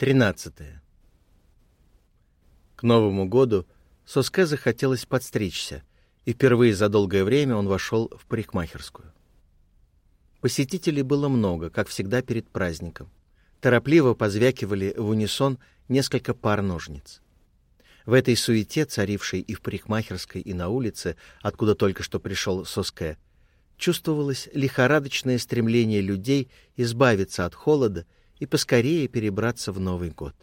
13. К Новому году Соске захотелось подстричься, и впервые за долгое время он вошел в парикмахерскую. Посетителей было много, как всегда перед праздником. Торопливо позвякивали в унисон несколько пар ножниц. В этой суете, царившей и в парикмахерской, и на улице, откуда только что пришел Соске, чувствовалось лихорадочное стремление людей избавиться от холода и поскорее перебраться в Новый год.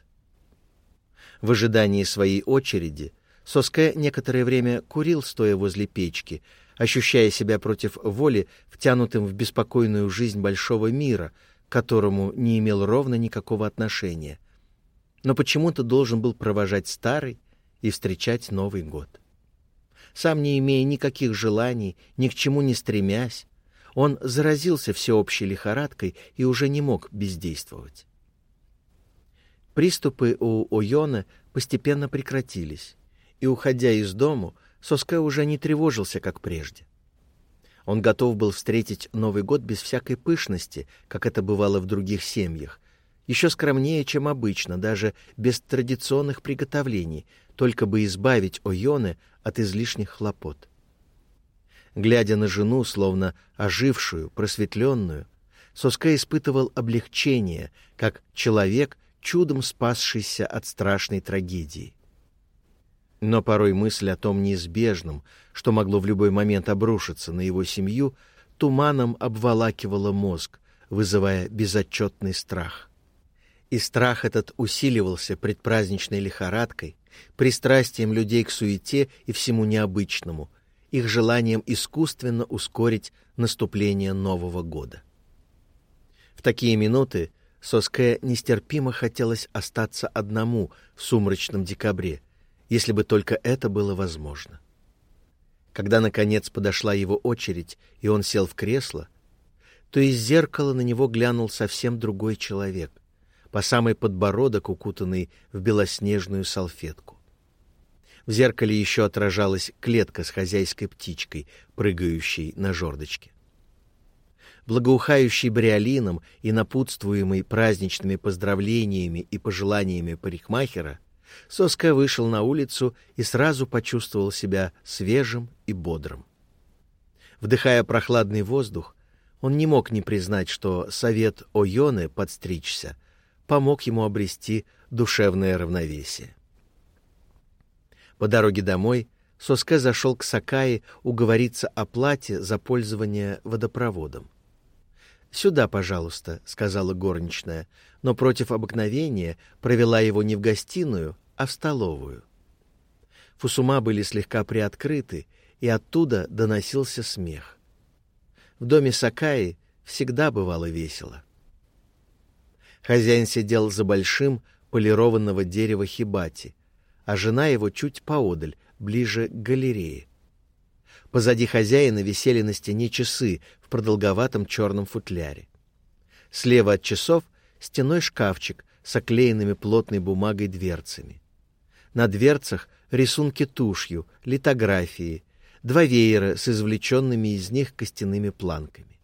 В ожидании своей очереди Соске некоторое время курил, стоя возле печки, ощущая себя против воли втянутым в беспокойную жизнь большого мира, к которому не имел ровно никакого отношения, но почему-то должен был провожать старый и встречать Новый год. Сам не имея никаких желаний, ни к чему не стремясь, он заразился всеобщей лихорадкой и уже не мог бездействовать. Приступы у Ойона постепенно прекратились, и, уходя из дому, Соске уже не тревожился, как прежде. Он готов был встретить Новый год без всякой пышности, как это бывало в других семьях, еще скромнее, чем обычно, даже без традиционных приготовлений, только бы избавить Ойоне от излишних хлопот. Глядя на жену, словно ожившую, просветленную, Соска испытывал облегчение, как человек, чудом спасшийся от страшной трагедии. Но порой мысль о том неизбежном, что могло в любой момент обрушиться на его семью, туманом обволакивала мозг, вызывая безотчетный страх. И страх этот усиливался предпраздничной лихорадкой, пристрастием людей к суете и всему необычному, их желанием искусственно ускорить наступление Нового года. В такие минуты Соске нестерпимо хотелось остаться одному в сумрачном декабре, если бы только это было возможно. Когда, наконец, подошла его очередь, и он сел в кресло, то из зеркала на него глянул совсем другой человек, по самый подбородок укутанный в белоснежную салфетку. В зеркале еще отражалась клетка с хозяйской птичкой, прыгающей на жердочке. Благоухающий бриолином и напутствуемый праздничными поздравлениями и пожеланиями парикмахера, Соска вышел на улицу и сразу почувствовал себя свежим и бодрым. Вдыхая прохладный воздух, он не мог не признать, что совет Ойоны подстричься помог ему обрести душевное равновесие. По дороге домой Соске зашел к Сакаи уговориться о плате за пользование водопроводом. «Сюда, пожалуйста», — сказала горничная, но против обыкновения провела его не в гостиную, а в столовую. Фусума были слегка приоткрыты, и оттуда доносился смех. В доме Сакаи всегда бывало весело. Хозяин сидел за большим полированного дерева хибати, а жена его чуть поодаль, ближе к галерее. Позади хозяина висели на стене часы в продолговатом черном футляре. Слева от часов стеной шкафчик с оклеенными плотной бумагой дверцами. На дверцах рисунки тушью, литографии, два веера с извлеченными из них костяными планками.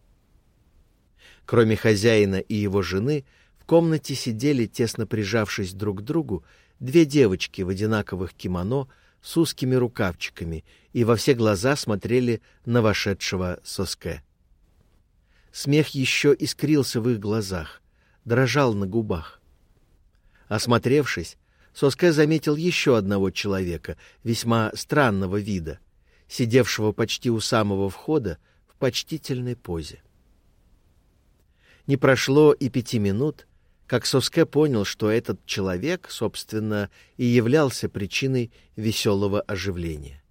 Кроме хозяина и его жены, в комнате сидели, тесно прижавшись друг к другу, две девочки в одинаковых кимоно с узкими рукавчиками и во все глаза смотрели на вошедшего Соске. Смех еще искрился в их глазах, дрожал на губах. Осмотревшись, Соске заметил еще одного человека, весьма странного вида, сидевшего почти у самого входа в почтительной позе. Не прошло и пяти минут, как Соске понял, что этот человек, собственно, и являлся причиной веселого оживления.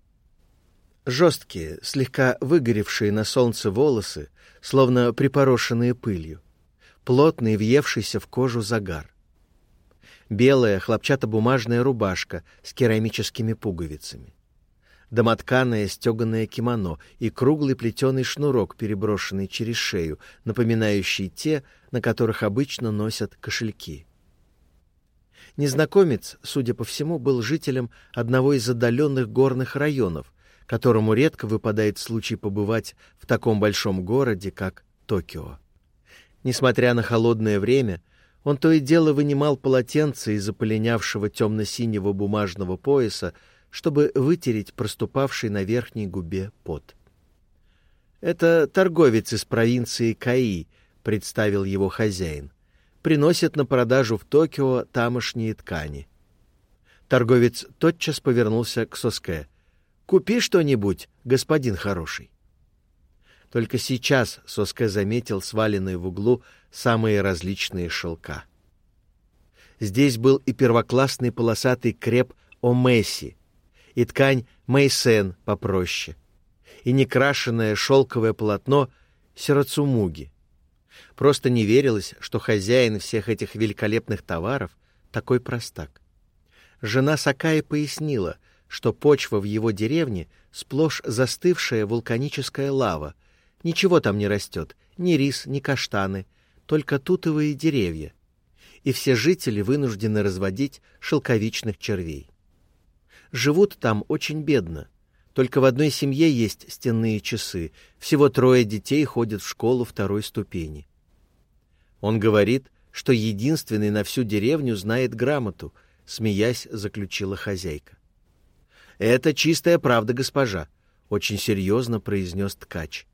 Жесткие, слегка выгоревшие на солнце волосы, словно припорошенные пылью, плотный, въевшийся в кожу загар. Белая хлопчатобумажная рубашка с керамическими пуговицами домотканое стеганое кимоно и круглый плетеный шнурок, переброшенный через шею, напоминающий те, на которых обычно носят кошельки. Незнакомец, судя по всему, был жителем одного из отдаленных горных районов, которому редко выпадает случай побывать в таком большом городе, как Токио. Несмотря на холодное время, Он то и дело вынимал полотенце из заполенявшего темно-синего бумажного пояса, чтобы вытереть проступавший на верхней губе пот. «Это торговец из провинции Каи», — представил его хозяин. «Приносит на продажу в Токио тамошние ткани». Торговец тотчас повернулся к Соске. «Купи что-нибудь, господин хороший». Только сейчас Соске заметил сваленные в углу самые различные шелка. Здесь был и первоклассный полосатый креп Омеси, и ткань Мейсен попроще, и некрашенное шелковое полотно Сирацумуги. Просто не верилось, что хозяин всех этих великолепных товаров такой простак. Жена Сакаи пояснила, что почва в его деревне сплошь застывшая вулканическая лава, Ничего там не растет, ни рис, ни каштаны, только тутовые деревья. И все жители вынуждены разводить шелковичных червей. Живут там очень бедно. Только в одной семье есть стенные часы. Всего трое детей ходят в школу второй ступени. Он говорит, что единственный на всю деревню знает грамоту, смеясь, заключила хозяйка. «Это чистая правда, госпожа», — очень серьезно произнес ткач.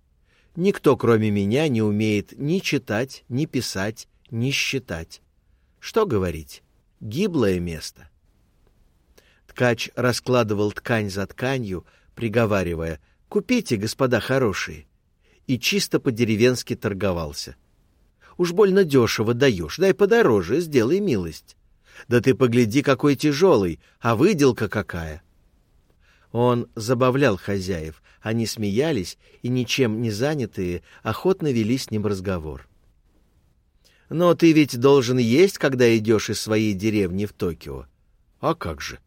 Никто, кроме меня, не умеет ни читать, ни писать, ни считать. Что говорить? Гиблое место. Ткач раскладывал ткань за тканью, приговаривая «Купите, господа хорошие!» и чисто по-деревенски торговался. «Уж больно дешево даешь, дай подороже, сделай милость. Да ты погляди, какой тяжелый, а выделка какая!» Он забавлял хозяев, они смеялись и, ничем не занятые, охотно вели с ним разговор. «Но ты ведь должен есть, когда идешь из своей деревни в Токио». «А как же?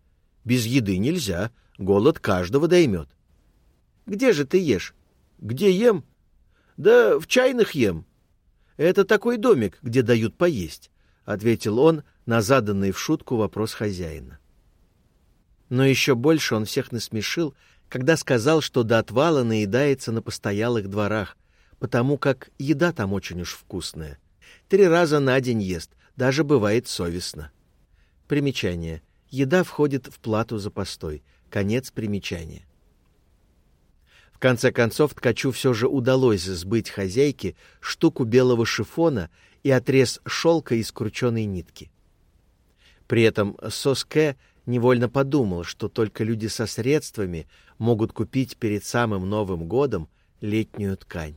Без еды нельзя, голод каждого доймет». «Где же ты ешь?» «Где ем?» «Да в чайных ем». «Это такой домик, где дают поесть», — ответил он на заданный в шутку вопрос хозяина. Но еще больше он всех насмешил, когда сказал, что до отвала наедается на постоялых дворах, потому как еда там очень уж вкусная. Три раза на день ест, даже бывает совестно. Примечание. Еда входит в плату за постой. Конец примечания. В конце концов, ткачу все же удалось сбыть хозяйке штуку белого шифона и отрез шелка из крученой нитки. При этом Соске невольно подумал, что только люди со средствами могут купить перед самым Новым годом летнюю ткань.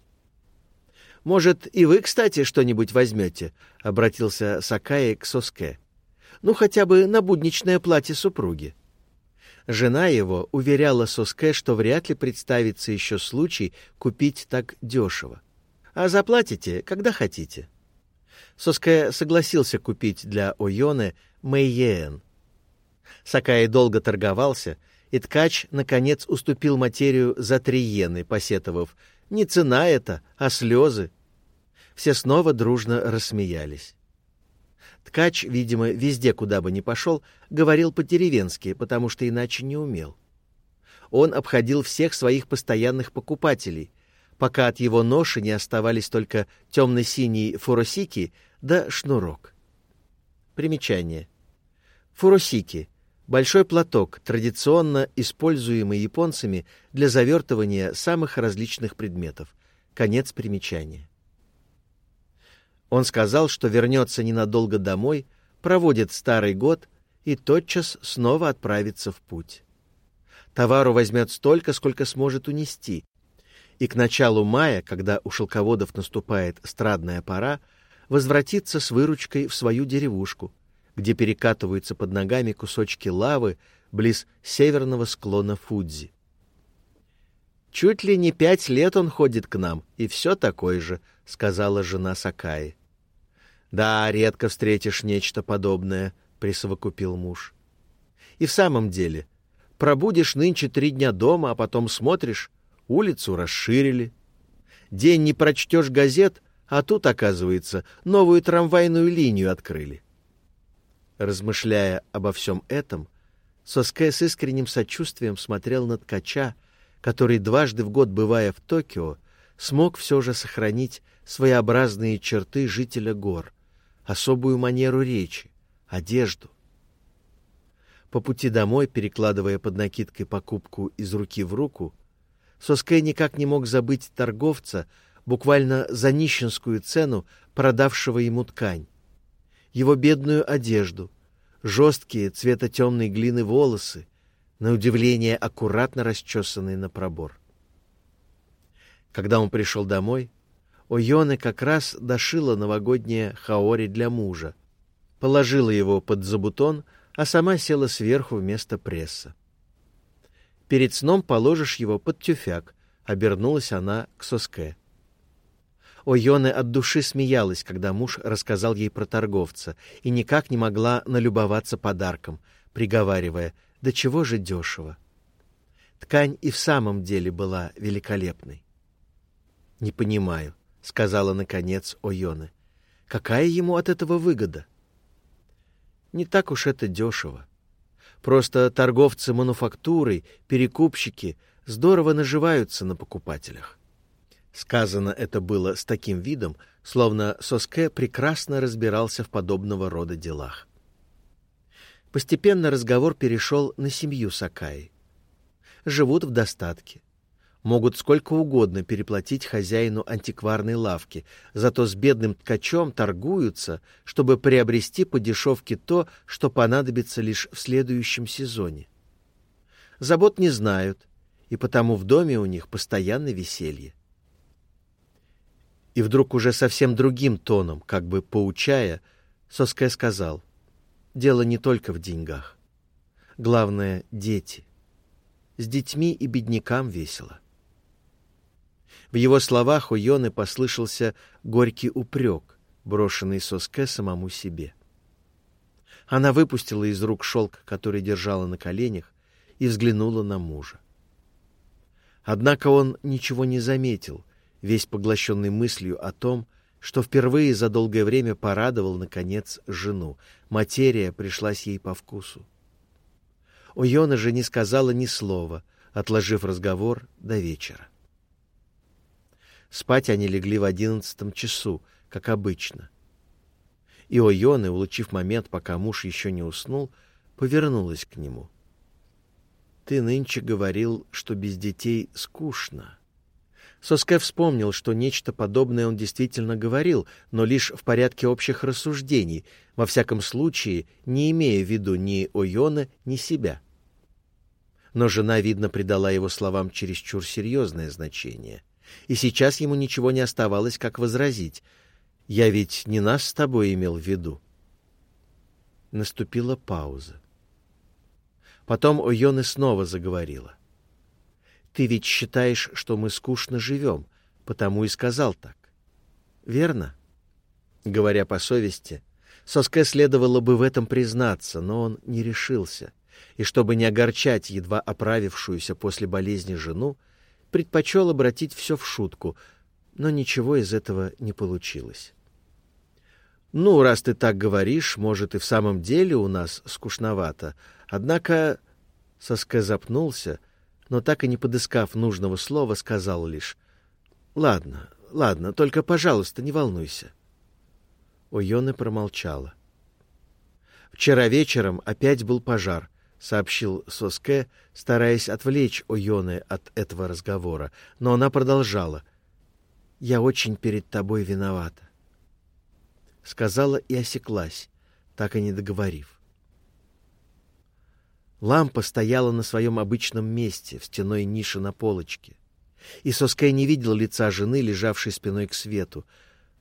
«Может, и вы, кстати, что-нибудь возьмете?» — обратился Сакаи к Соске. «Ну, хотя бы на будничное платье супруги». Жена его уверяла Соске, что вряд ли представится еще случай купить так дешево. «А заплатите, когда хотите». Соске согласился купить для Ойоны Мэйен, Сакаи долго торговался, и ткач, наконец, уступил материю за три иены, посетовав «Не цена это, а слезы». Все снова дружно рассмеялись. Ткач, видимо, везде, куда бы ни пошел, говорил по-деревенски, потому что иначе не умел. Он обходил всех своих постоянных покупателей, пока от его ноши не оставались только темно-синий фуросики да шнурок. Примечание. Фуросики Большой платок, традиционно используемый японцами для завертывания самых различных предметов. Конец примечания. Он сказал, что вернется ненадолго домой, проводит старый год и тотчас снова отправится в путь. Товару возьмет столько, сколько сможет унести, и к началу мая, когда у шелководов наступает страдная пора, возвратится с выручкой в свою деревушку — где перекатываются под ногами кусочки лавы близ северного склона Фудзи. «Чуть ли не пять лет он ходит к нам, и все такое же», — сказала жена Сакаи. «Да, редко встретишь нечто подобное», — присовокупил муж. «И в самом деле, пробудешь нынче три дня дома, а потом смотришь, улицу расширили. День не прочтешь газет, а тут, оказывается, новую трамвайную линию открыли. Размышляя обо всем этом, Соске с искренним сочувствием смотрел на ткача, который, дважды в год бывая в Токио, смог все же сохранить своеобразные черты жителя гор, особую манеру речи, одежду. По пути домой, перекладывая под накидкой покупку из руки в руку, Соске никак не мог забыть торговца, буквально за нищенскую цену продавшего ему ткань, его бедную одежду, жесткие цвета темной глины волосы, на удивление аккуратно расчесанные на пробор. Когда он пришел домой, Ойоне как раз дошила новогоднее хаори для мужа, положила его под забутон, а сама села сверху вместо пресса. Перед сном положишь его под тюфяк, обернулась она к Соске. Ойоне от души смеялась, когда муж рассказал ей про торговца, и никак не могла налюбоваться подарком, приговаривая, «Да чего же дешево!» Ткань и в самом деле была великолепной. «Не понимаю», — сказала, наконец, Ойоне. «Какая ему от этого выгода?» «Не так уж это дешево. Просто торговцы мануфактурой, перекупщики здорово наживаются на покупателях. Сказано это было с таким видом, словно Соске прекрасно разбирался в подобного рода делах. Постепенно разговор перешел на семью Сакаи. Живут в достатке. Могут сколько угодно переплатить хозяину антикварной лавки, зато с бедным ткачом торгуются, чтобы приобрести по дешевке то, что понадобится лишь в следующем сезоне. Забот не знают, и потому в доме у них постоянно веселье и вдруг уже совсем другим тоном, как бы поучая, Соске сказал, «Дело не только в деньгах. Главное — дети. С детьми и беднякам весело». В его словах у Йоны послышался горький упрек, брошенный Соске самому себе. Она выпустила из рук шелк, который держала на коленях, и взглянула на мужа. Однако он ничего не заметил — весь поглощенный мыслью о том, что впервые за долгое время порадовал, наконец, жену. Материя пришлась ей по вкусу. Ойона же не сказала ни слова, отложив разговор до вечера. Спать они легли в одиннадцатом часу, как обычно. И Ойона, улучив момент, пока муж еще не уснул, повернулась к нему. «Ты нынче говорил, что без детей скучно». Соске вспомнил, что нечто подобное он действительно говорил, но лишь в порядке общих рассуждений, во всяком случае, не имея в виду ни Ойона, ни себя. Но жена, видно, придала его словам чересчур серьезное значение. И сейчас ему ничего не оставалось, как возразить. «Я ведь не нас с тобой имел в виду». Наступила пауза. Потом Ойоне снова заговорила. — ты ведь считаешь, что мы скучно живем, потому и сказал так. Верно? Говоря по совести, Соске следовало бы в этом признаться, но он не решился, и чтобы не огорчать едва оправившуюся после болезни жену, предпочел обратить все в шутку, но ничего из этого не получилось. «Ну, раз ты так говоришь, может, и в самом деле у нас скучновато. Однако...» Соске запнулся — но так и не подыскав нужного слова, сказал лишь «Ладно, ладно, только, пожалуйста, не волнуйся». Ойоне промолчала. «Вчера вечером опять был пожар», — сообщил Соске, стараясь отвлечь Ойоне от этого разговора, но она продолжала. «Я очень перед тобой виновата». Сказала и осеклась, так и не договорив. Лампа стояла на своем обычном месте, в стеной нише на полочке. И Соске не видел лица жены, лежавшей спиной к свету,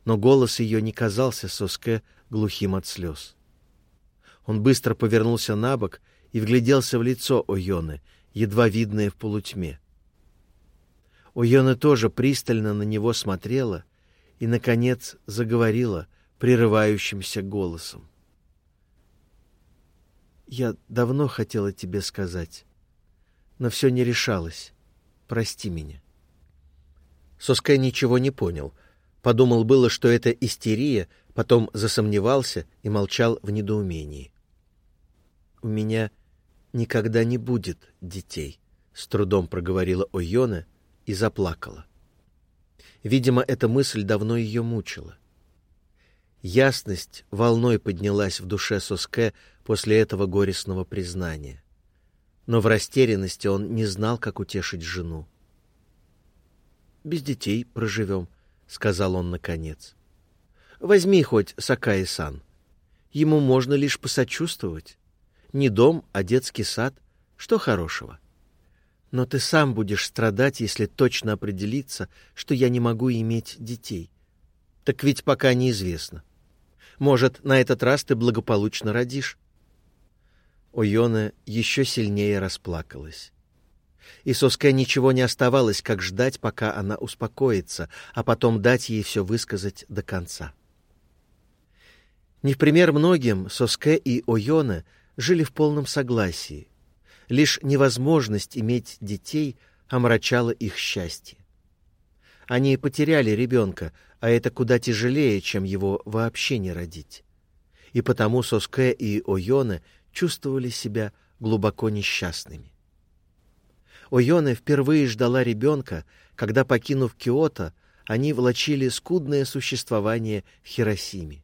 но голос ее не казался Соске глухим от слез. Он быстро повернулся на бок и вгляделся в лицо Ойоны, едва видное в полутьме. Ойона тоже пристально на него смотрела и, наконец, заговорила прерывающимся голосом. Я давно хотела тебе сказать, но все не решалось. Прости меня. Соскай ничего не понял. Подумал было, что это истерия, потом засомневался и молчал в недоумении. «У меня никогда не будет детей», — с трудом проговорила Ойона и заплакала. Видимо, эта мысль давно ее мучила. Ясность волной поднялась в душе Соске после этого горестного признания. Но в растерянности он не знал, как утешить жену. «Без детей проживем», — сказал он наконец. «Возьми хоть Сакаи-сан. Ему можно лишь посочувствовать. Не дом, а детский сад. Что хорошего? Но ты сам будешь страдать, если точно определиться, что я не могу иметь детей. Так ведь пока неизвестно. Может, на этот раз ты благополучно родишь. Ойона еще сильнее расплакалась. И Соске ничего не оставалось, как ждать, пока она успокоится, а потом дать ей все высказать до конца. Не в пример многим, Соске и Ойона жили в полном согласии. Лишь невозможность иметь детей омрачала их счастье. Они потеряли ребенка, а это куда тяжелее, чем его вообще не родить. И потому Соске и Ойоне чувствовали себя глубоко несчастными. Ойоне впервые ждала ребенка, когда, покинув Киото, они влачили скудное существование в Хиросиме.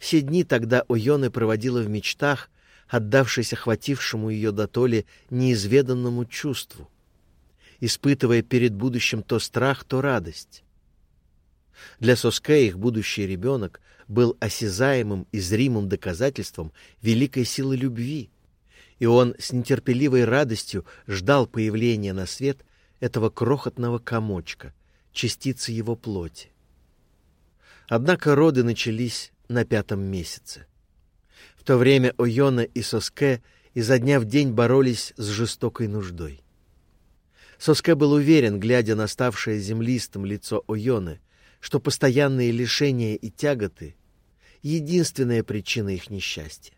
Все дни тогда Ойоне проводила в мечтах, отдавшись охватившему ее дотоле неизведанному чувству, испытывая перед будущим то страх, то радость. Для Соске их будущий ребенок был осязаемым и зримым доказательством великой силы любви, и он с нетерпеливой радостью ждал появления на свет этого крохотного комочка, частицы его плоти. Однако роды начались на пятом месяце. В то время Ойона и Соске изо дня в день боролись с жестокой нуждой. Соске был уверен, глядя на ставшее землистым лицо Ойоны, что постоянные лишения и тяготы — единственная причина их несчастья.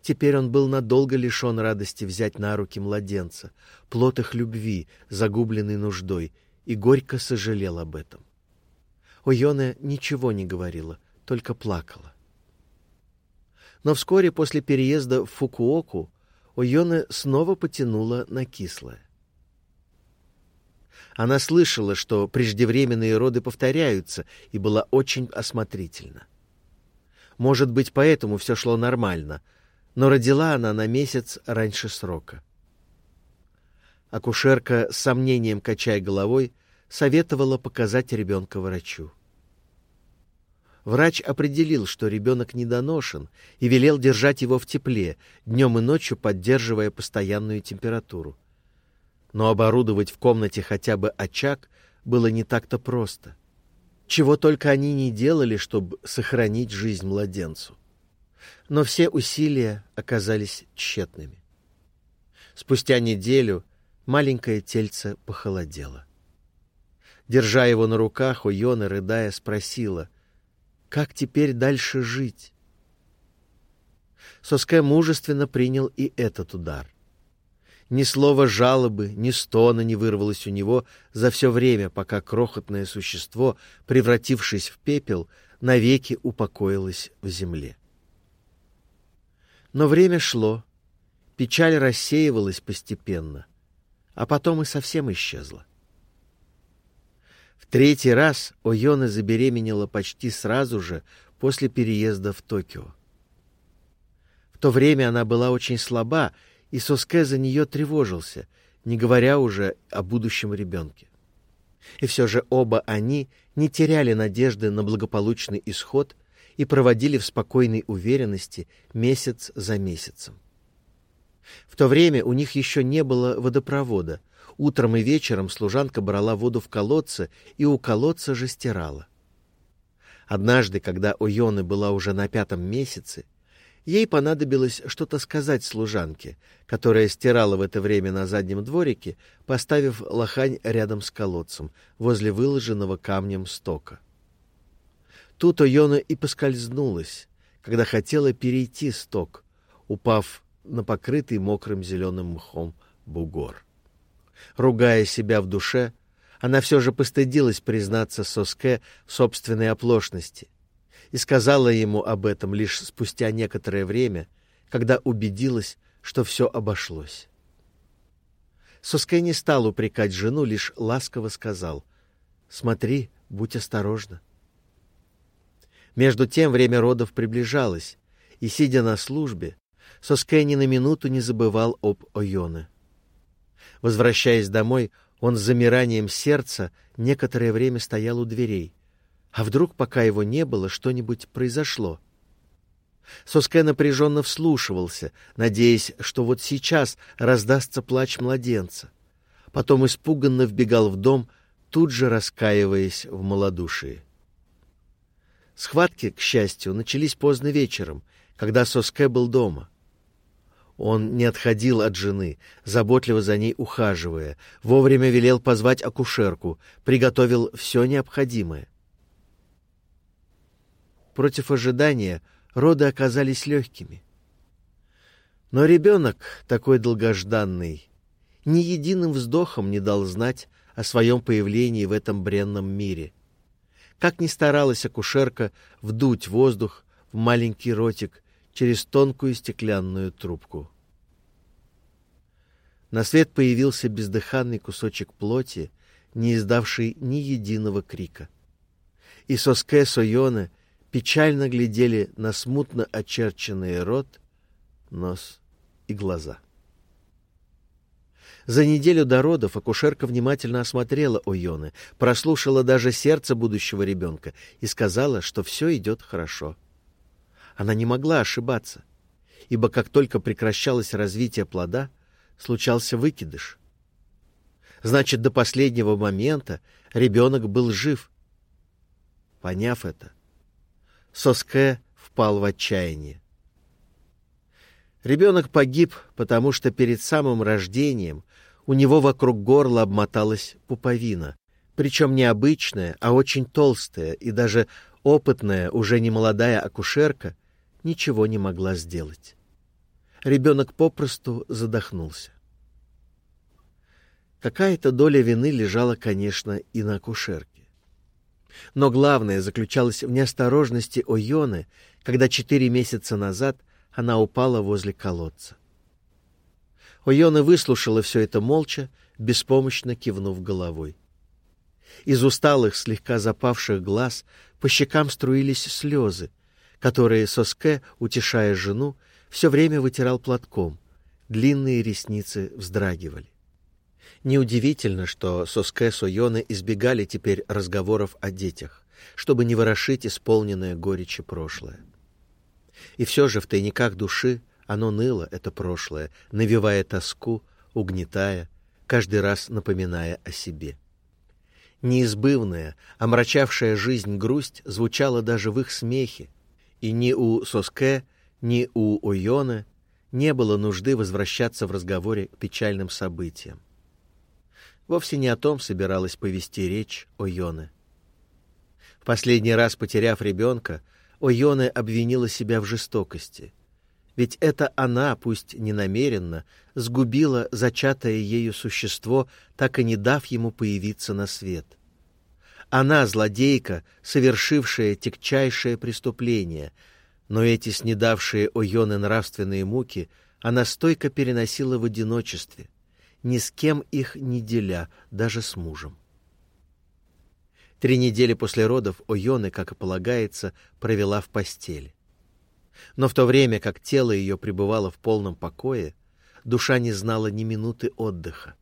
Теперь он был надолго лишен радости взять на руки младенца, плод их любви, загубленный нуждой, и горько сожалел об этом. Ойона ничего не говорила, только плакала. Но вскоре после переезда в Фукуоку Ойона снова потянула на кислое. Она слышала, что преждевременные роды повторяются, и была очень осмотрительна. Может быть, поэтому все шло нормально, но родила она на месяц раньше срока. Акушерка с сомнением качая головой советовала показать ребенка врачу. Врач определил, что ребенок недоношен, и велел держать его в тепле, днем и ночью поддерживая постоянную температуру но оборудовать в комнате хотя бы очаг было не так-то просто. Чего только они не делали, чтобы сохранить жизнь младенцу. Но все усилия оказались тщетными. Спустя неделю маленькое тельце похолодело. Держа его на руках, Уйона, рыдая, спросила, «Как теперь дальше жить?» Соске мужественно принял и этот удар. Ни слова жалобы, ни стона не вырвалось у него за все время, пока крохотное существо, превратившись в пепел, навеки упокоилось в земле. Но время шло, печаль рассеивалась постепенно, а потом и совсем исчезла. В третий раз Ойона забеременела почти сразу же после переезда в Токио. В то время она была очень слаба и Соске за нее тревожился, не говоря уже о будущем ребенке. И все же оба они не теряли надежды на благополучный исход и проводили в спокойной уверенности месяц за месяцем. В то время у них еще не было водопровода. Утром и вечером служанка брала воду в колодце и у колодца же стирала. Однажды, когда у Йоны была уже на пятом месяце, Ей понадобилось что-то сказать служанке, которая стирала в это время на заднем дворике, поставив лохань рядом с колодцем, возле выложенного камнем стока. Тут Ойона и поскользнулась, когда хотела перейти сток, упав на покрытый мокрым зеленым мхом бугор. Ругая себя в душе, она все же постыдилась признаться Соске в собственной оплошности и сказала ему об этом лишь спустя некоторое время, когда убедилась, что все обошлось. Соске не стал упрекать жену, лишь ласково сказал «Смотри, будь осторожна». Между тем время родов приближалось, и, сидя на службе, Соске ни на минуту не забывал об Ойоне. Возвращаясь домой, он с замиранием сердца некоторое время стоял у дверей. А вдруг, пока его не было, что-нибудь произошло? Соске напряженно вслушивался, надеясь, что вот сейчас раздастся плач младенца. Потом испуганно вбегал в дом, тут же раскаиваясь в малодушии. Схватки, к счастью, начались поздно вечером, когда Соске был дома. Он не отходил от жены, заботливо за ней ухаживая, вовремя велел позвать акушерку, приготовил все необходимое. Против ожидания роды оказались легкими. Но ребенок, такой долгожданный, ни единым вздохом не дал знать о своем появлении в этом бренном мире. Как ни старалась акушерка вдуть воздух в маленький ротик через тонкую стеклянную трубку. На свет появился бездыханный кусочек плоти, не издавший ни единого крика. И Соске Сойоне печально глядели на смутно очерченный рот, нос и глаза. За неделю до родов акушерка внимательно осмотрела Ойоны, прослушала даже сердце будущего ребенка и сказала, что все идет хорошо. Она не могла ошибаться, ибо как только прекращалось развитие плода, случался выкидыш. Значит, до последнего момента ребенок был жив. Поняв это, Соске впал в отчаяние. Ребенок погиб, потому что перед самым рождением у него вокруг горла обмоталась пуповина, причем не обычная, а очень толстая, и даже опытная, уже не молодая акушерка ничего не могла сделать. Ребенок попросту задохнулся. Какая-то доля вины лежала, конечно, и на акушерке. Но главное заключалось в неосторожности Ойоны, когда четыре месяца назад она упала возле колодца. Ойона выслушала все это молча, беспомощно кивнув головой. Из усталых, слегка запавших глаз по щекам струились слезы, которые Соске, утешая жену, все время вытирал платком. Длинные ресницы вздрагивали. Неудивительно, что Соске с Ойоне избегали теперь разговоров о детях, чтобы не ворошить исполненное горечи прошлое. И все же в тайниках души оно ныло, это прошлое, навевая тоску, угнетая, каждый раз напоминая о себе. Неизбывная, омрачавшая жизнь грусть звучала даже в их смехе, и ни у Соске, ни у Ойона не было нужды возвращаться в разговоре к печальным событиям. Вовсе не о том собиралась повести речь Ойоне. В последний раз потеряв ребенка, Ойоне обвинила себя в жестокости — ведь это она, пусть не намеренно, сгубила зачатое ею существо, так и не дав ему появиться на свет. Она, злодейка, совершившая тягчайшее преступление, но эти снедавшие Ойоны нравственные муки она стойко переносила в одиночестве, ни с кем их не деля, даже с мужем. Три недели после родов Ойоны, как и полагается, провела в постели. Но в то время, как тело ее пребывало в полном покое, душа не знала ни минуты отдыха.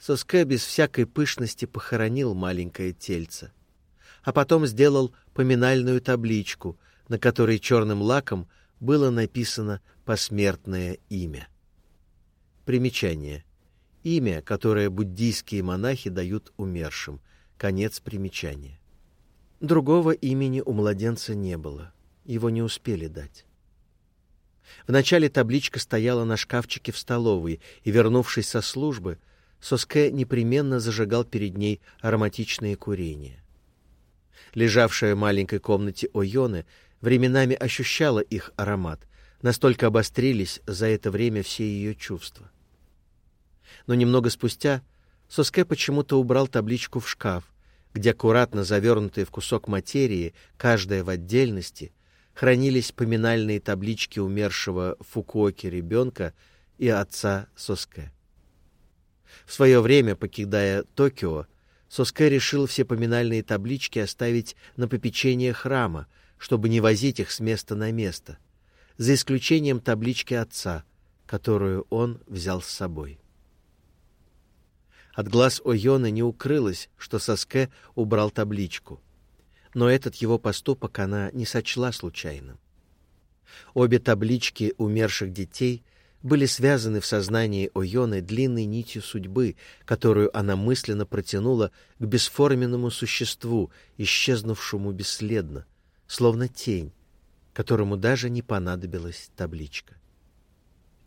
Соске без всякой пышности похоронил маленькое тельце, а потом сделал поминальную табличку, на которой черным лаком было написано посмертное имя. Примечание. Имя, которое буддийские монахи дают умершим. Конец примечания. Другого имени у младенца не было его не успели дать. Вначале табличка стояла на шкафчике в столовой, и, вернувшись со службы, Соске непременно зажигал перед ней ароматичные курения. Лежавшая в маленькой комнате Ойоны временами ощущала их аромат, настолько обострились за это время все ее чувства. Но немного спустя Соске почему-то убрал табличку в шкаф, где аккуратно завернутые в кусок материи, каждая в отдельности, хранились поминальные таблички умершего Фукуоки ребенка и отца Соске. В свое время, покидая Токио, Соске решил все поминальные таблички оставить на попечение храма, чтобы не возить их с места на место, за исключением таблички отца, которую он взял с собой. От глаз Ойона не укрылось, что Соске убрал табличку. Но этот его поступок она не сочла случайным. Обе таблички умерших детей были связаны в сознании Ойоны длинной нитью судьбы, которую она мысленно протянула к бесформенному существу, исчезнувшему бесследно, словно тень, которому даже не понадобилась табличка.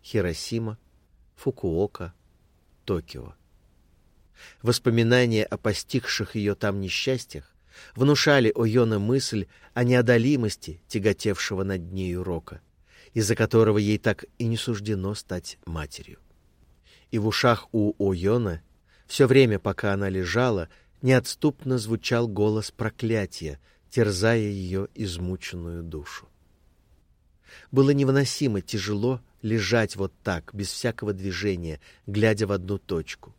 Хиросима, Фукуока, Токио. Воспоминания о постигших ее там несчастьях внушали Ойона мысль о неодолимости тяготевшего над нею рока, из-за которого ей так и не суждено стать матерью. И в ушах у Ойона все время, пока она лежала, неотступно звучал голос проклятия, терзая ее измученную душу. Было невыносимо тяжело лежать вот так, без всякого движения, глядя в одну точку.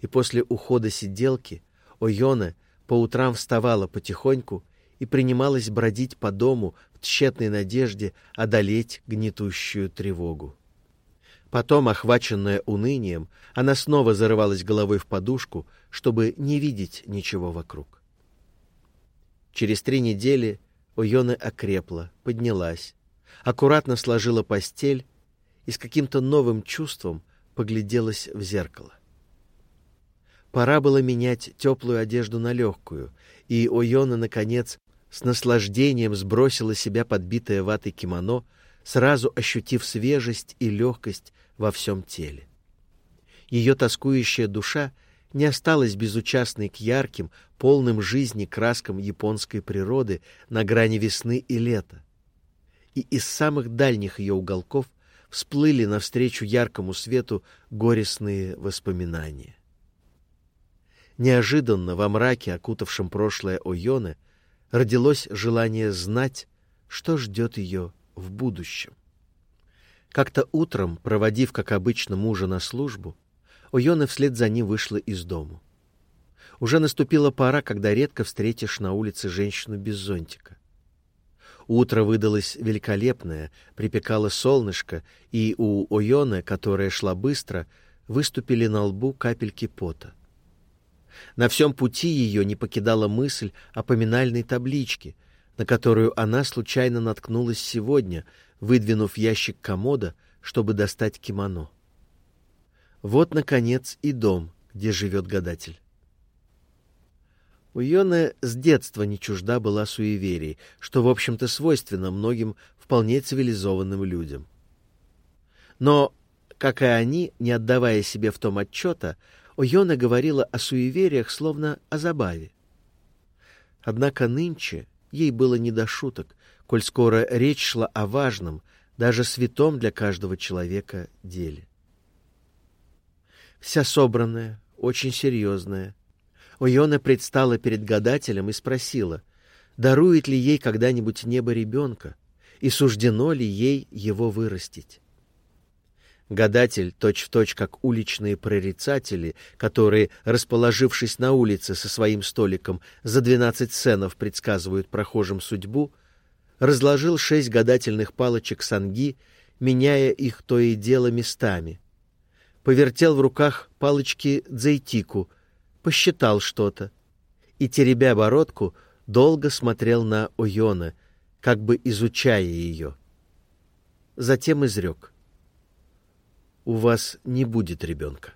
И после ухода сиделки Ойона по утрам вставала потихоньку и принималась бродить по дому в тщетной надежде одолеть гнетущую тревогу. Потом, охваченная унынием, она снова зарывалась головой в подушку, чтобы не видеть ничего вокруг. Через три недели Ойона окрепла, поднялась, аккуратно сложила постель и с каким-то новым чувством погляделась в зеркало. Пора было менять теплую одежду на легкую, и Ойона, наконец, с наслаждением сбросила себя подбитое ватой кимоно, сразу ощутив свежесть и легкость во всем теле. Ее тоскующая душа не осталась безучастной к ярким, полным жизни краскам японской природы на грани весны и лета. И из самых дальних ее уголков всплыли навстречу яркому свету горестные воспоминания. Неожиданно во мраке, окутавшем прошлое Ойоны, родилось желание знать, что ждет ее в будущем. Как-то утром, проводив, как обычно, мужа на службу, Ойона вслед за ним вышла из дому. Уже наступила пора, когда редко встретишь на улице женщину без зонтика. Утро выдалось великолепное, припекало солнышко, и у Ойоны, которая шла быстро, выступили на лбу капельки пота. На всем пути ее не покидала мысль о поминальной табличке, на которую она случайно наткнулась сегодня, выдвинув ящик комода, чтобы достать кимоно. Вот, наконец, и дом, где живет гадатель. У Йоны с детства не чужда была суеверий, что, в общем-то, свойственно многим вполне цивилизованным людям. Но, как и они, не отдавая себе в том отчета, Ойона говорила о суевериях, словно о забаве. Однако нынче ей было не до шуток, коль скоро речь шла о важном, даже святом для каждого человека деле. Вся собранная, очень серьезная, Ойона предстала перед гадателем и спросила, дарует ли ей когда-нибудь небо ребенка, и суждено ли ей его вырастить. Гадатель, точь-в-точь, точь, как уличные прорицатели, которые, расположившись на улице со своим столиком, за двенадцать сценов предсказывают прохожим судьбу, разложил шесть гадательных палочек санги, меняя их то и дело местами. Повертел в руках палочки дзейтику, посчитал что-то и, теребя бородку, долго смотрел на Ойона, как бы изучая ее. Затем изрек — у вас не будет ребенка.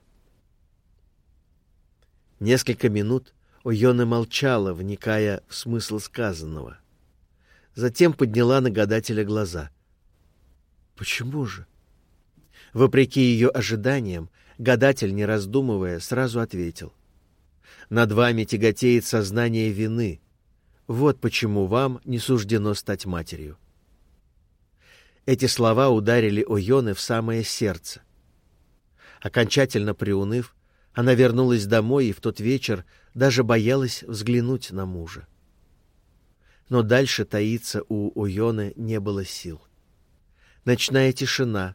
Несколько минут Ойона молчала, вникая в смысл сказанного. Затем подняла на гадателя глаза. «Почему же?» Вопреки ее ожиданиям, гадатель, не раздумывая, сразу ответил. «Над вами тяготеет сознание вины. Вот почему вам не суждено стать матерью». Эти слова ударили Ойоны в самое сердце. Окончательно приуныв, она вернулась домой и в тот вечер даже боялась взглянуть на мужа. Но дальше таиться у Уйоны не было сил. Ночная тишина,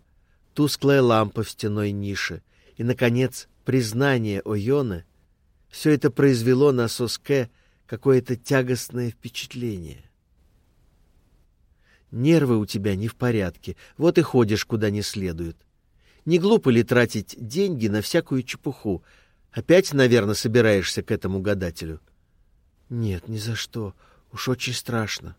тусклая лампа в стеной нише и, наконец, признание Ойоны Все это произвело на Соске какое-то тягостное впечатление. Нервы у тебя не в порядке, вот и ходишь куда не следует. Не глупо ли тратить деньги на всякую чепуху? Опять, наверное, собираешься к этому гадателю? Нет, ни за что. Уж очень страшно.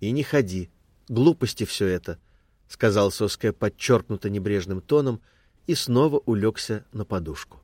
И не ходи. Глупости все это, — сказал Соская подчеркнуто небрежным тоном и снова улегся на подушку.